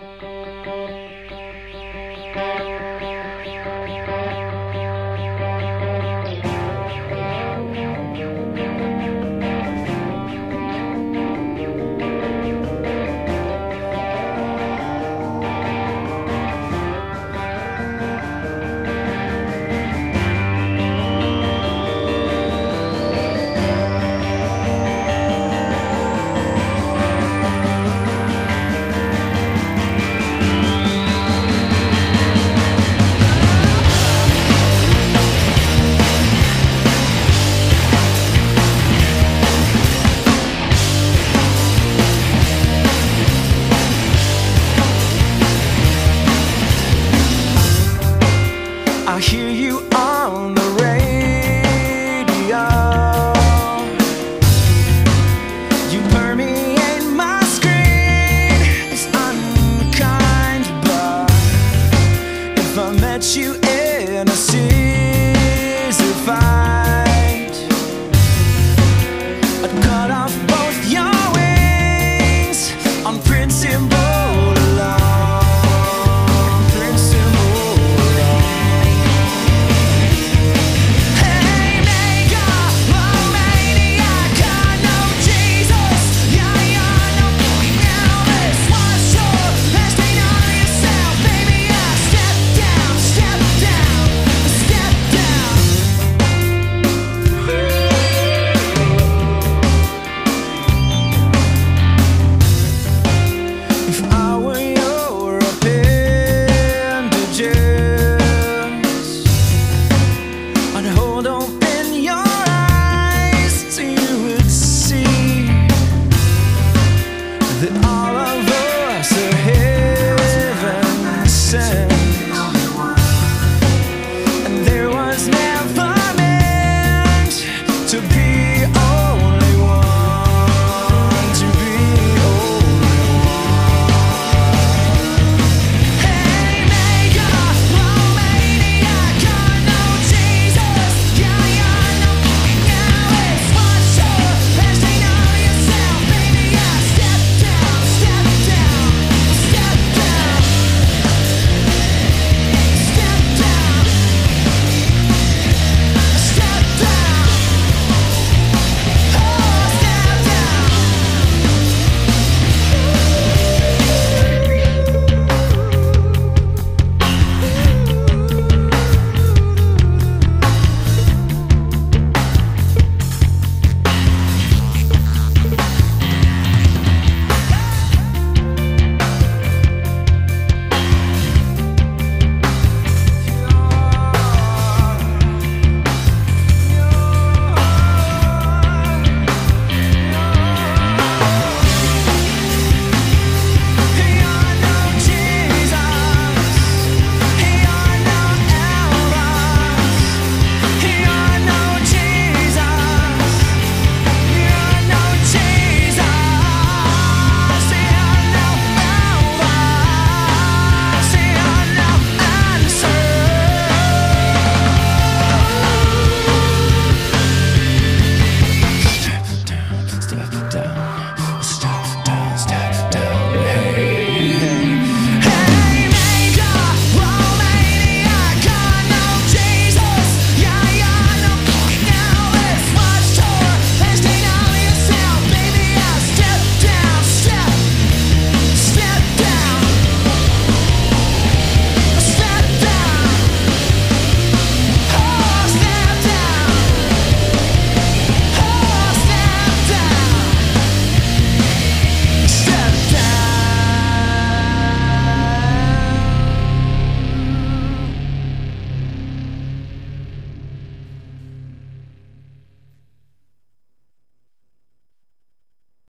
Bye. I hear you on the radio. You permeate my screen. It's unkind, but If I met you in a city